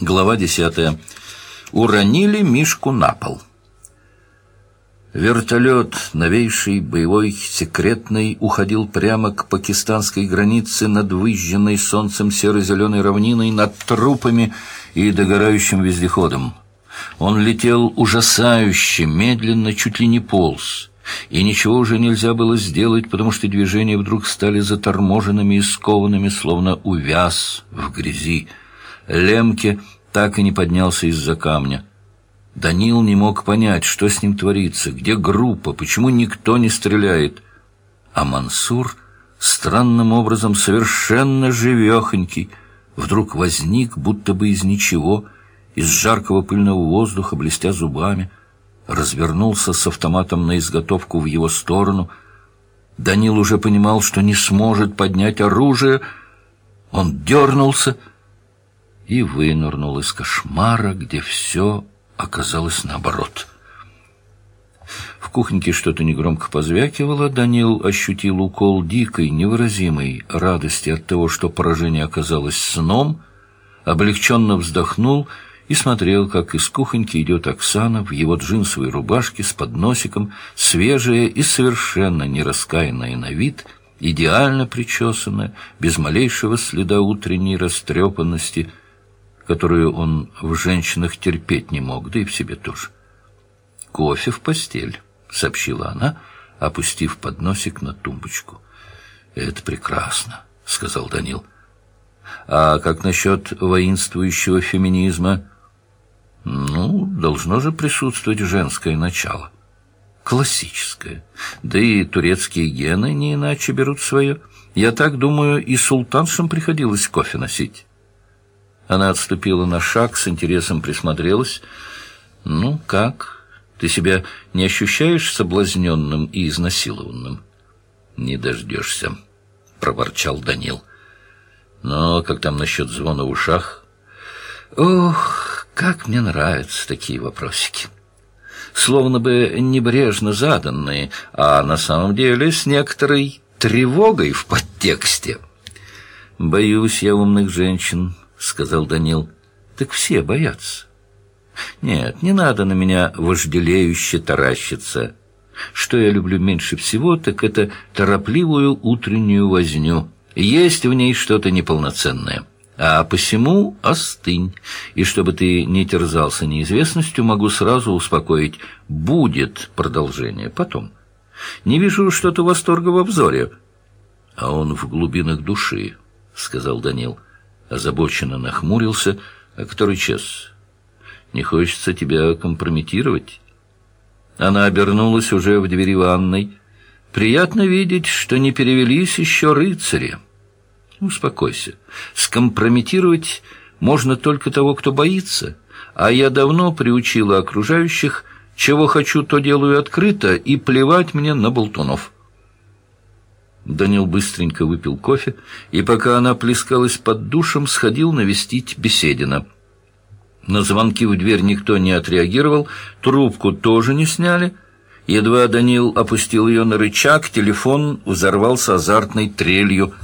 Глава десятая. Уронили Мишку на пол. Вертолет, новейший, боевой, секретный, уходил прямо к пакистанской границе над выжженной солнцем серо-зеленой равниной, над трупами и догорающим вездеходом. Он летел ужасающе, медленно, чуть ли не полз. И ничего уже нельзя было сделать, потому что движения вдруг стали заторможенными и скованными, словно увяз в грязи. Лемке так и не поднялся из-за камня. Данил не мог понять, что с ним творится, где группа, почему никто не стреляет. А Мансур странным образом совершенно живехонький вдруг возник, будто бы из ничего, из жаркого пыльного воздуха, блестя зубами, развернулся с автоматом на изготовку в его сторону. Данил уже понимал, что не сможет поднять оружие. Он дернулся — и вынырнул из кошмара, где все оказалось наоборот. В кухоньке что-то негромко позвякивало. Данил ощутил укол дикой, невыразимой радости от того, что поражение оказалось сном, облегченно вздохнул и смотрел, как из кухоньки идет Оксана в его джинсовой рубашке с подносиком, свежая и совершенно не раскаянная на вид, идеально причесанная, без малейшего следа утренней растрепанности — которую он в женщинах терпеть не мог, да и в себе тоже. «Кофе в постель», — сообщила она, опустив подносик на тумбочку. «Это прекрасно», — сказал Данил. «А как насчет воинствующего феминизма?» «Ну, должно же присутствовать женское начало. Классическое. Да и турецкие гены не иначе берут свое. Я так думаю, и султаншам приходилось кофе носить». Она отступила на шаг, с интересом присмотрелась. «Ну, как? Ты себя не ощущаешь соблазненным и изнасилованным?» «Не дождешься», — проворчал Данил. «Но как там насчет звона в ушах?» «Ох, как мне нравятся такие вопросики!» Словно бы небрежно заданные, а на самом деле с некоторой тревогой в подтексте. «Боюсь я умных женщин», — сказал Данил. «Так все боятся». «Нет, не надо на меня вожделеюще таращиться. Что я люблю меньше всего, так это торопливую утреннюю возню. Есть в ней что-то неполноценное. А посему остынь. И чтобы ты не терзался неизвестностью, могу сразу успокоить. Будет продолжение потом. Не вижу что-то восторга в обзоре». «А он в глубинах души», — сказал Данил. — озабоченно нахмурился. «А который час? Не хочется тебя компрометировать?» Она обернулась уже в двери ванной. «Приятно видеть, что не перевелись еще рыцари». «Успокойся. Скомпрометировать можно только того, кто боится, а я давно приучила окружающих, чего хочу, то делаю открыто, и плевать мне на болтунов». Данил быстренько выпил кофе, и пока она плескалась под душем, сходил навестить Беседина. На звонки в дверь никто не отреагировал, трубку тоже не сняли. Едва Данил опустил ее на рычаг, телефон взорвался азартной трелью.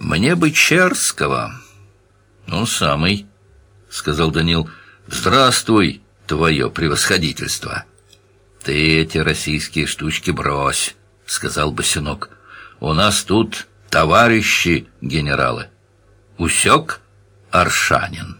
«Мне бы Черского». «Ну, самый», — сказал Данил. «Здравствуй, твое превосходительство». «Ты эти российские штучки брось», — сказал Босинок. У нас тут товарищи генералы. Усек Аршанин.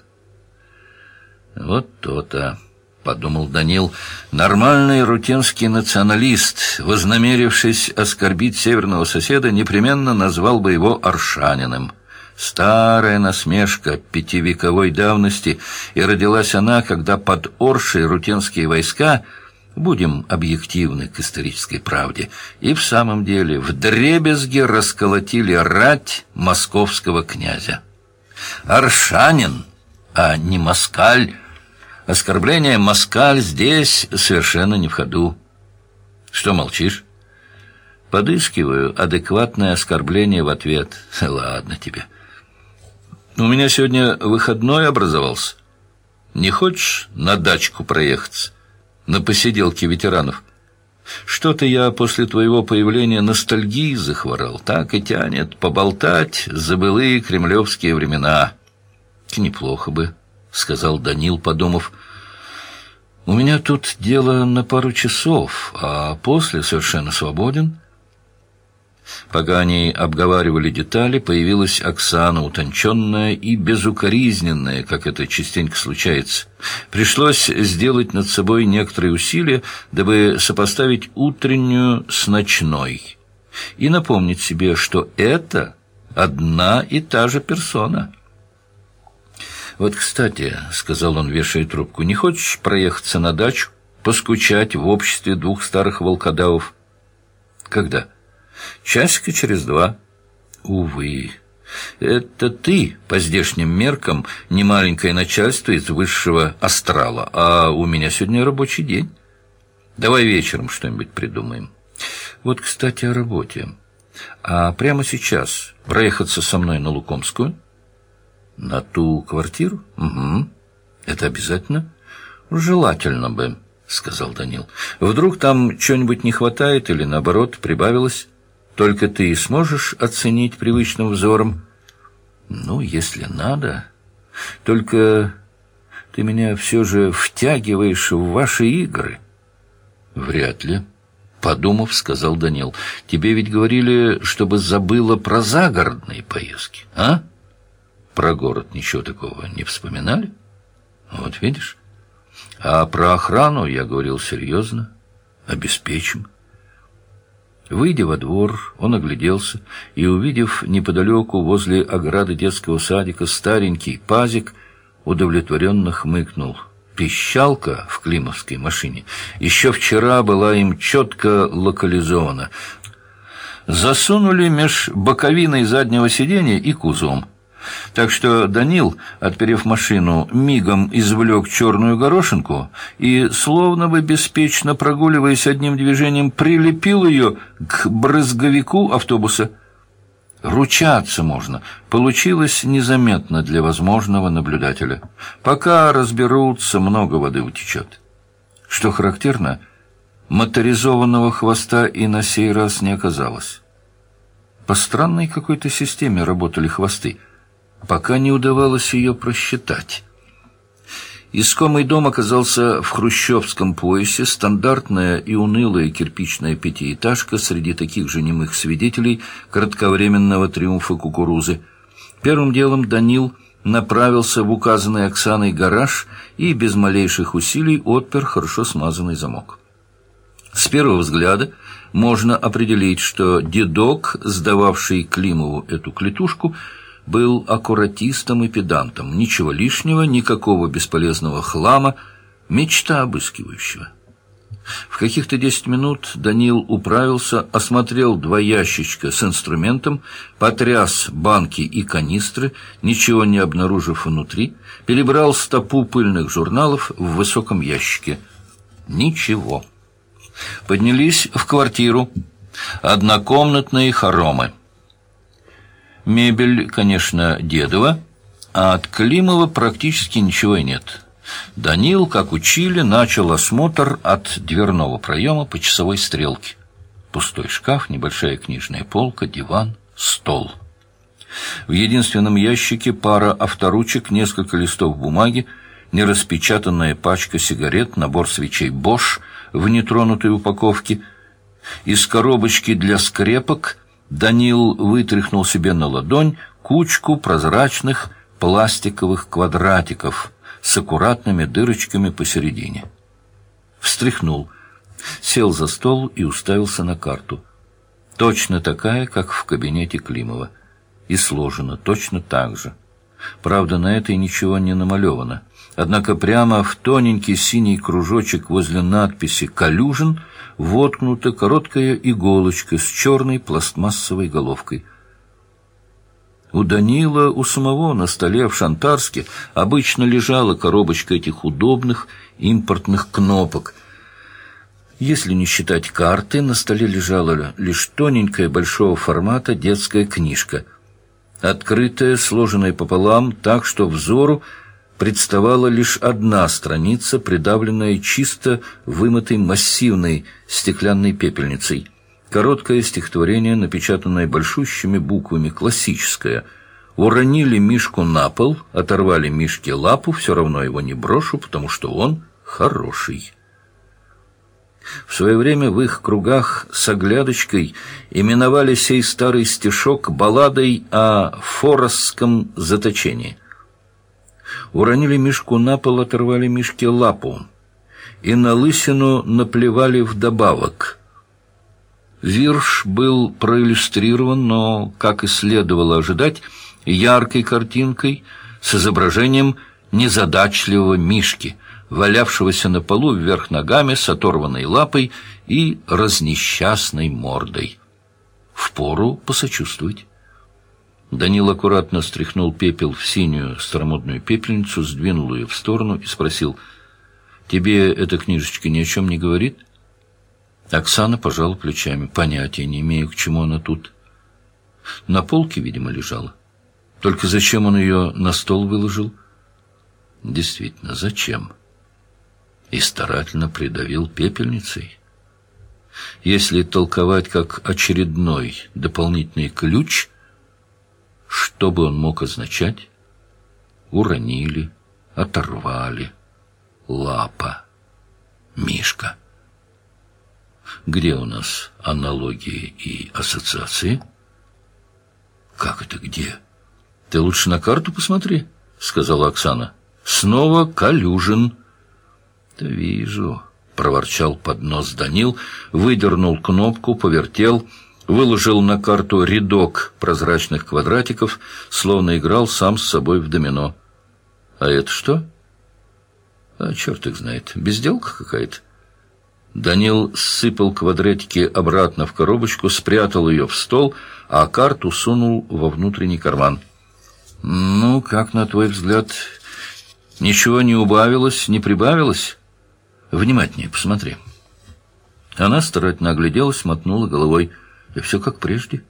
Вот то-то, подумал Данил, нормальный рутинский националист, вознамерившись оскорбить северного соседа, непременно назвал бы его Аршаниным. Старая насмешка пятивековой давности, и родилась она, когда под Оршей рутинские войска — Будем объективны к исторической правде. И в самом деле в дребезге расколотили рать московского князя. Аршанин, а не москаль. Оскорбление москаль здесь совершенно не в ходу. Что молчишь? Подыскиваю адекватное оскорбление в ответ. Ладно тебе. У меня сегодня выходной образовался. Не хочешь на дачку проехаться? На посиделке ветеранов. Что-то я после твоего появления ностальгии захворал. Так и тянет поболтать за былые кремлевские времена. Неплохо бы, — сказал Данил, подумав. «У меня тут дело на пару часов, а после совершенно свободен». Пока они обговаривали детали, появилась Оксана, утонченная и безукоризненная, как это частенько случается. Пришлось сделать над собой некоторые усилия, дабы сопоставить утреннюю с ночной и напомнить себе, что это одна и та же персона. «Вот, кстати», — сказал он, вешая трубку, — «не хочешь проехаться на дачу, поскучать в обществе двух старых волкодавов?» «Когда?» «Часика через два». «Увы». Это ты, по здешним меркам, не маленькое начальство из высшего астрала, а у меня сегодня рабочий день. Давай вечером что-нибудь придумаем. Вот, кстати, о работе. А прямо сейчас проехаться со мной на Лукомскую? На ту квартиру? Угу. Это обязательно? Желательно бы, сказал Данил. Вдруг там чего-нибудь не хватает или, наоборот, прибавилось? Только ты сможешь оценить привычным взором? Ну, если надо. Только ты меня все же втягиваешь в ваши игры. Вряд ли. Подумав, сказал Данил, тебе ведь говорили, чтобы забыла про загородные поездки, а? Про город ничего такого не вспоминали? Вот видишь? А про охрану я говорил серьезно. Обеспечим. Выйдя во двор, он огляделся и, увидев неподалеку возле ограды детского садика старенький пазик, удовлетворенно хмыкнул — пищалка в климовской машине еще вчера была им четко локализована. Засунули меж боковиной заднего сиденья и кузом. Так что Данил, отперев машину, мигом извлек черную горошинку и, словно бы беспечно прогуливаясь одним движением, прилепил ее к брызговику автобуса – Ручаться можно. Получилось незаметно для возможного наблюдателя. Пока разберутся, много воды утечет. Что характерно, моторизованного хвоста и на сей раз не оказалось. По странной какой-то системе работали хвосты. Пока не удавалось ее просчитать. Искомый дом оказался в хрущевском поясе, стандартная и унылая кирпичная пятиэтажка среди таких же немых свидетелей кратковременного триумфа кукурузы. Первым делом Данил направился в указанный Оксаной гараж и без малейших усилий отпер хорошо смазанный замок. С первого взгляда можно определить, что дедок, сдававший Климову эту клетушку, был аккуратистом и педантом. Ничего лишнего, никакого бесполезного хлама, мечта обыскивающего. В каких-то десять минут Данил управился, осмотрел два ящичка с инструментом, потряс банки и канистры, ничего не обнаружив внутри, перебрал стопу пыльных журналов в высоком ящике. Ничего. Поднялись в квартиру. Однокомнатные хоромы. Мебель, конечно, дедова, а от Климова практически ничего и нет. Данил, как учили, начал осмотр от дверного проема по часовой стрелке. Пустой шкаф, небольшая книжная полка, диван, стол. В единственном ящике пара авторучек, несколько листов бумаги, нераспечатанная пачка сигарет, набор свечей «Бош» в нетронутой упаковке, из коробочки для скрепок – Данил вытряхнул себе на ладонь кучку прозрачных пластиковых квадратиков с аккуратными дырочками посередине. Встряхнул, сел за стол и уставился на карту. Точно такая, как в кабинете Климова. И сложена точно так же. Правда, на этой ничего не намалевано. Однако прямо в тоненький синий кружочек возле надписи «Калюжин» воткнута короткая иголочка с черной пластмассовой головкой. У Данила у самого на столе в Шантарске обычно лежала коробочка этих удобных импортных кнопок. Если не считать карты, на столе лежала лишь тоненькая большого формата детская книжка, открытая, сложенная пополам, так что взору представала лишь одна страница, придавленная чисто вымытой массивной стеклянной пепельницей. Короткое стихотворение, напечатанное большущими буквами, классическое. Уронили Мишку на пол, оторвали Мишке лапу, все равно его не брошу, потому что он хороший. В свое время в их кругах с оглядочкой именовали сей старый стишок балладой о форосском заточении. Уронили Мишку на пол, оторвали Мишке лапу и на лысину наплевали вдобавок. Вирш был проиллюстрирован, но, как и следовало ожидать, яркой картинкой с изображением незадачливого Мишки — валявшегося на полу вверх ногами с оторванной лапой и разнесчастной мордой. Впору посочувствовать. Данил аккуратно стряхнул пепел в синюю старомодную пепельницу, сдвинул ее в сторону и спросил, «Тебе эта книжечка ни о чем не говорит?» Оксана пожала плечами. Понятия не имею, к чему она тут. На полке, видимо, лежала. Только зачем он ее на стол выложил? Действительно, зачем? и старательно придавил пепельницей. Если толковать как очередной дополнительный ключ, что бы он мог означать? Уронили, оторвали, лапа, мишка. Где у нас аналогии и ассоциации? Как это где? Ты лучше на карту посмотри, сказала Оксана. Снова Калюжин. «Да вижу», — проворчал под нос Данил, выдернул кнопку, повертел, выложил на карту рядок прозрачных квадратиков, словно играл сам с собой в домино. «А это что?» «А черт их знает. Безделка какая-то». Данил сыпал квадратики обратно в коробочку, спрятал ее в стол, а карту сунул во внутренний карман. «Ну, как на твой взгляд, ничего не убавилось, не прибавилось?» Внимательнее посмотри. Она старательно огляделась, мотнула головой. И все как прежде.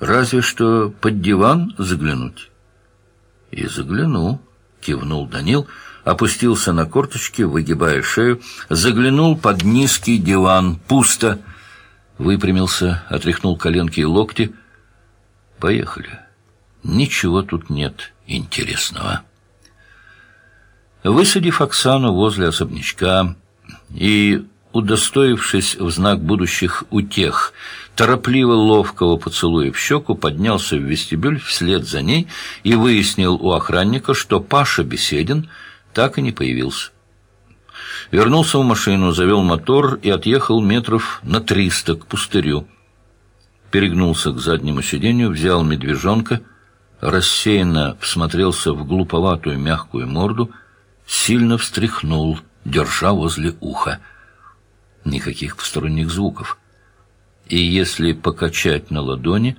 Разве что под диван заглянуть. И загляну, кивнул Данил, опустился на корточки, выгибая шею, заглянул под низкий диван. Пусто. Выпрямился, отряхнул коленки и локти. Поехали. Ничего тут нет интересного. Высадив Оксану возле особнячка, и, удостоившись в знак будущих утех, торопливо ловкого поцелуя в щеку, поднялся в вестибюль вслед за ней и выяснил у охранника, что Паша Беседин так и не появился. Вернулся в машину, завел мотор и отъехал метров на триста к пустырю. Перегнулся к заднему сиденью, взял медвежонка, рассеянно всмотрелся в глуповатую мягкую морду, сильно встряхнул — держа возле уха. Никаких посторонних звуков. И если покачать на ладони,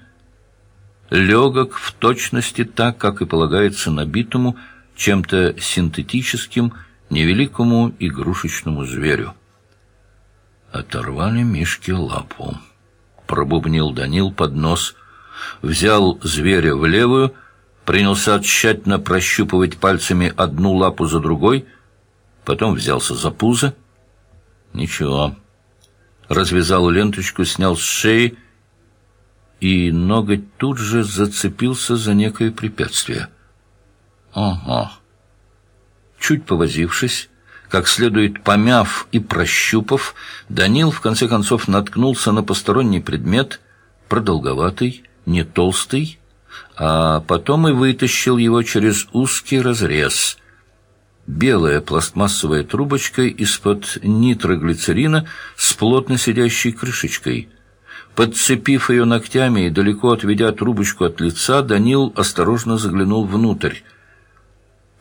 легок в точности так, как и полагается набитому чем-то синтетическим, невеликому игрушечному зверю. Оторвали Мишке лапу. Пробубнил Данил под нос, взял зверя в левую, принялся тщательно прощупывать пальцами одну лапу за другой — потом взялся за пузо. Ничего. Развязал ленточку, снял с шеи, и ноготь тут же зацепился за некое препятствие. Ага. Чуть повозившись, как следует помяв и прощупав, Данил в конце концов наткнулся на посторонний предмет, продолговатый, не толстый, а потом и вытащил его через узкий разрез — белая пластмассовая трубочка из-под нитроглицерина с плотно сидящей крышечкой. Подцепив ее ногтями и далеко отведя трубочку от лица, Данил осторожно заглянул внутрь.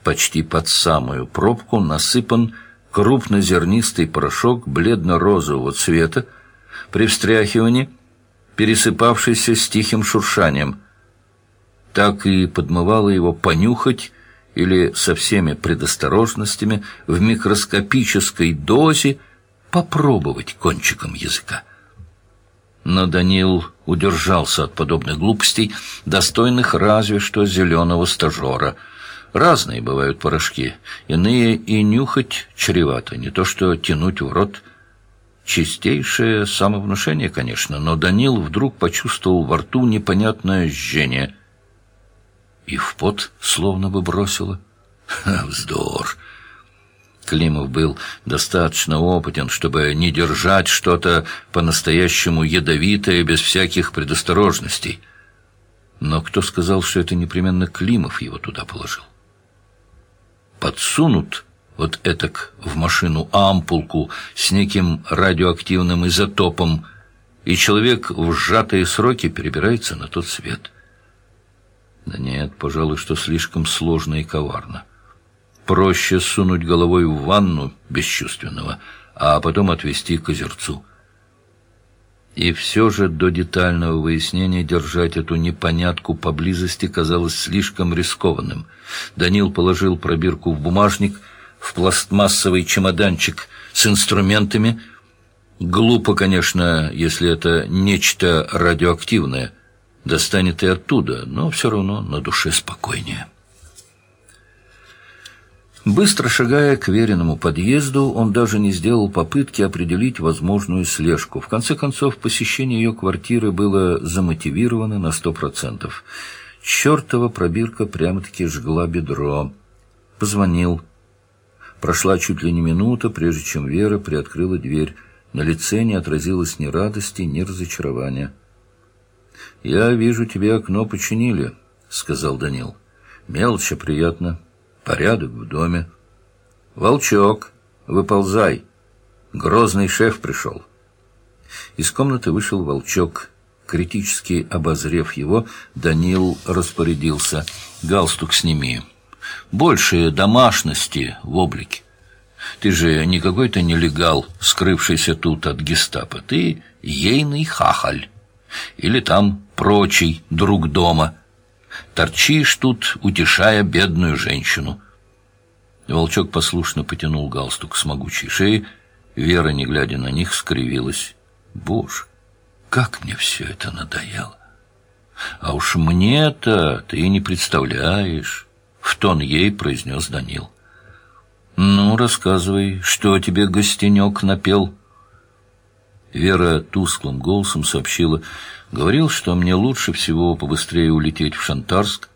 Почти под самую пробку насыпан крупнозернистый порошок бледно-розового цвета, при встряхивании пересыпавшийся с тихим шуршанием. Так и подмывало его понюхать или со всеми предосторожностями в микроскопической дозе попробовать кончиком языка. Но Данил удержался от подобных глупостей, достойных разве что зеленого стажера. Разные бывают порошки, иные и нюхать чревато, не то что тянуть в рот. Чистейшее самовнушение, конечно, но Данил вдруг почувствовал во рту непонятное жжение — и в пот словно бы бросило. Ха, вздор! Климов был достаточно опытен, чтобы не держать что-то по-настоящему ядовитое без всяких предосторожностей. Но кто сказал, что это непременно Климов его туда положил? Подсунут вот этак в машину ампулку с неким радиоактивным изотопом, и человек в сжатые сроки перебирается на тот свет. Да нет, пожалуй, что слишком сложно и коварно. Проще сунуть головой в ванну бесчувственного, а потом отвезти к озерцу. И все же до детального выяснения держать эту непонятку поблизости казалось слишком рискованным. Данил положил пробирку в бумажник, в пластмассовый чемоданчик с инструментами. Глупо, конечно, если это нечто радиоактивное. Достанет и оттуда, но все равно на душе спокойнее. Быстро шагая к веренному подъезду, он даже не сделал попытки определить возможную слежку. В конце концов, посещение ее квартиры было замотивировано на сто процентов. Чертова пробирка прямо-таки жгла бедро. Позвонил. Прошла чуть ли не минута, прежде чем Вера приоткрыла дверь. На лице не отразилось ни радости, ни разочарования. «Я вижу, тебе окно починили», — сказал Данил. «Мелочь, а приятно». Порядок в доме. «Волчок, выползай!» Грозный шеф пришел. Из комнаты вышел волчок. Критически обозрев его, Данил распорядился. «Галстук сними. Больше домашности в облике. Ты же не какой-то нелегал, скрывшийся тут от гестапо. Ты ейный хахаль. Или там прочий друг дома». Торчишь тут, утешая бедную женщину. Волчок послушно потянул галстук с могучей шеи. Вера, не глядя на них, скривилась. Боже, как мне все это надоело! А уж мне-то ты не представляешь, — в тон ей произнес Данил. Ну, рассказывай, что тебе гостенек напел? Вера тусклым голосом сообщила, говорил, что мне лучше всего побыстрее улететь в Шантарск.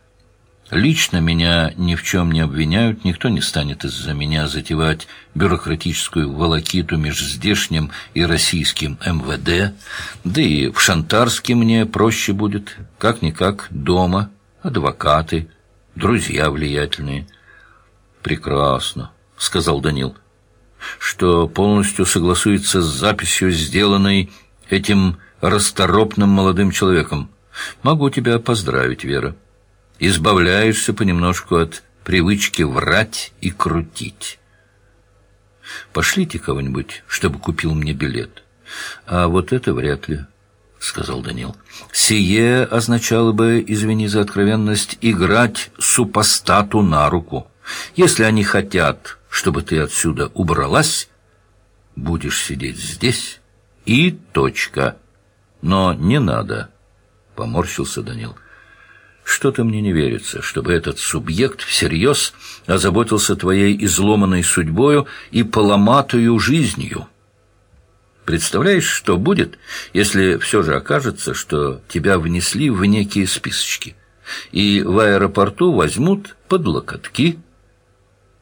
Лично меня ни в чем не обвиняют, никто не станет из-за меня затевать бюрократическую волокиту между здешним и российским МВД, да и в Шантарске мне проще будет, как-никак дома, адвокаты, друзья влиятельные. «Прекрасно», — сказал Данил, — «что полностью согласуется с записью, сделанной этим расторопным молодым человеком. Могу тебя поздравить, Вера» избавляешься понемножку от привычки врать и крутить. Пошлите кого-нибудь, чтобы купил мне билет. А вот это вряд ли, — сказал Данил. Сие означало бы, извини за откровенность, играть супостату на руку. Если они хотят, чтобы ты отсюда убралась, будешь сидеть здесь и точка. Но не надо, — поморщился Данил. — что-то мне не верится, чтобы этот субъект всерьез озаботился твоей изломанной судьбою и поломатую жизнью. Представляешь, что будет, если все же окажется, что тебя внесли в некие списочки, и в аэропорту возьмут под локотки?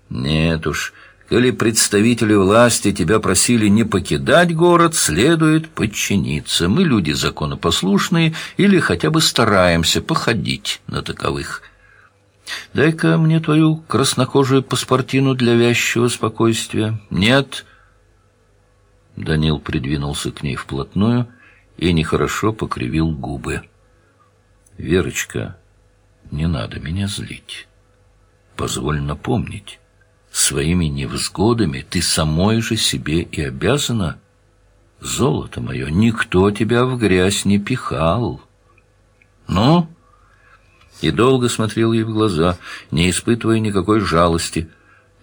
Нет уж, Коли представители власти тебя просили не покидать город, следует подчиниться. Мы люди законопослушные или хотя бы стараемся походить на таковых. Дай-ка мне твою краснокожую паспортину для вязчего спокойствия. Нет. Данил придвинулся к ней вплотную и нехорошо покривил губы. Верочка, не надо меня злить. Позволь напомнить Своими невзгодами ты самой же себе и обязана. Золото мое, никто тебя в грязь не пихал. Ну? И долго смотрел ей в глаза, не испытывая никакой жалости.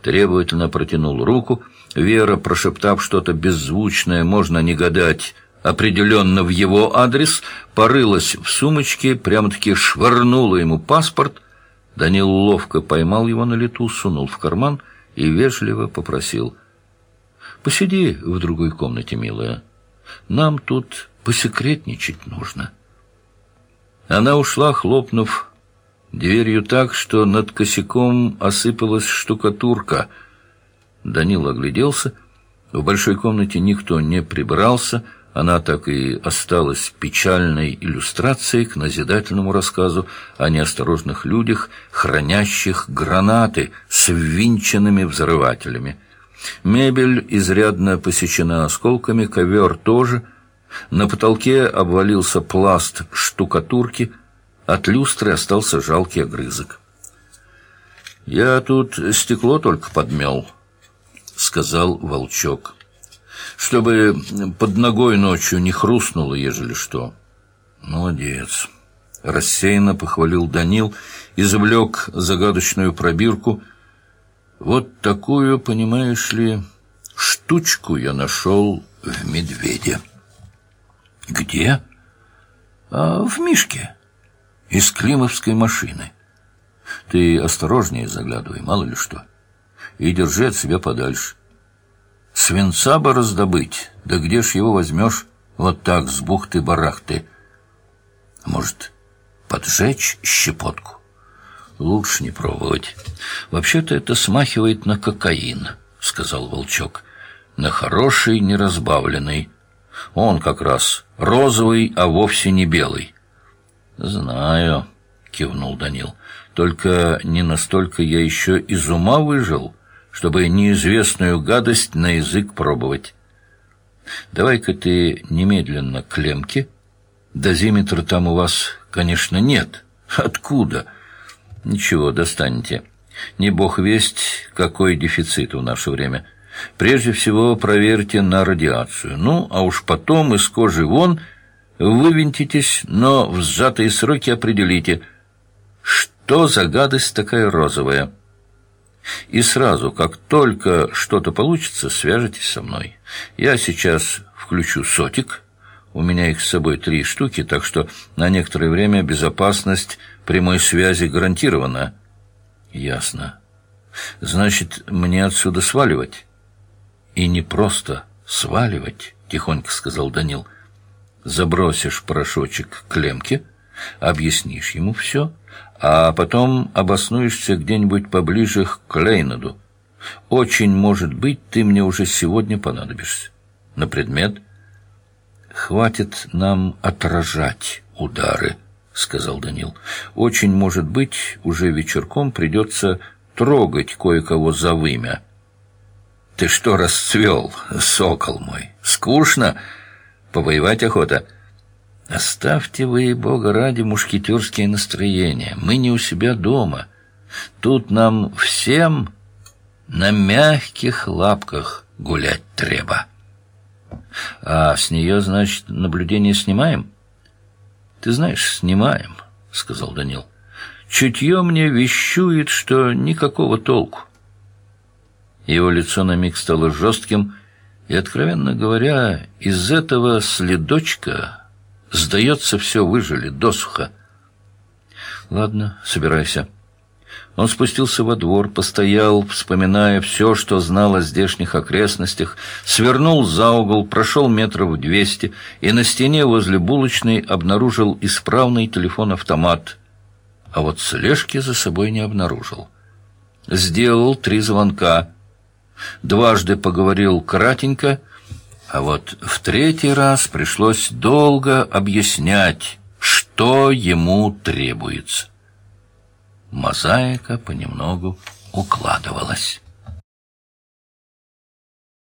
Требовательно протянул руку. Вера, прошептав что-то беззвучное, можно не гадать, определенно в его адрес, порылась в сумочке, прямо-таки швырнула ему паспорт. Данил ловко поймал его на лету, сунул в карман — и вежливо попросил. «Посиди в другой комнате, милая. Нам тут посекретничать нужно». Она ушла, хлопнув дверью так, что над косяком осыпалась штукатурка. Данил огляделся. В большой комнате никто не прибрался, она так и осталась печальной иллюстрацией к назидательному рассказу о неосторожных людях, хранящих гранаты с ввинченными взрывателями. Мебель изрядно посечена осколками, ковер тоже. На потолке обвалился пласт штукатурки, от люстры остался жалкий огрызок. «Я тут стекло только подмел», — сказал волчок чтобы под ногой ночью не хрустнуло, ежели что. Молодец. Рассеянно похвалил Данил, извлек загадочную пробирку. Вот такую, понимаешь ли, штучку я нашел в медведе. Где? А в Мишке. Из климовской машины. Ты осторожнее заглядывай, мало ли что. И держи от себя подальше. Свинца бы раздобыть, да где ж его возьмешь вот так с бухты-барахты? Может, поджечь щепотку? Лучше не пробовать. Вообще-то это смахивает на кокаин, сказал Волчок. На хороший, неразбавленный. Он как раз розовый, а вовсе не белый. Знаю, кивнул Данил. Только не настолько я еще из ума выжил, чтобы неизвестную гадость на язык пробовать. Давай-ка ты немедленно к лемке. Дозиметра там у вас, конечно, нет. Откуда? Ничего, достанете. Не бог весть, какой дефицит в наше время. Прежде всего проверьте на радиацию. Ну, а уж потом из кожи вон вывинтитесь, но в сжатые сроки определите, что за гадость такая розовая. И сразу, как только что-то получится, свяжитесь со мной. Я сейчас включу сотик. У меня их с собой три штуки, так что на некоторое время безопасность прямой связи гарантирована. Ясно. Значит, мне отсюда сваливать? И не просто сваливать, тихонько сказал Данил. Забросишь порошочек к лемке, объяснишь ему все — а потом обоснуешься где-нибудь поближе к Клейноду. Очень может быть, ты мне уже сегодня понадобишься. На предмет «Хватит нам отражать удары», — сказал Данил. «Очень может быть, уже вечерком придется трогать кое-кого за вымя». «Ты что расцвел, сокол мой? Скучно? Повоевать охота?» Оставьте вы, Бога ради, мушкетерские настроения. Мы не у себя дома. Тут нам всем на мягких лапках гулять треба. А с нее, значит, наблюдение снимаем? Ты знаешь, снимаем, — сказал Данил. Чутье мне вещует, что никакого толку. Его лицо на миг стало жестким, и, откровенно говоря, из этого следочка Сдается, все выжили досуха. Ладно, собирайся. Он спустился во двор, постоял, вспоминая все, что знал о здешних окрестностях, свернул за угол, прошел метров двести и на стене возле булочной обнаружил исправный телефон-автомат, а вот слежки за собой не обнаружил. Сделал три звонка, дважды поговорил кратенько — а вот в третий раз пришлось долго объяснять, что ему требуется. Мозаика понемногу укладывалась.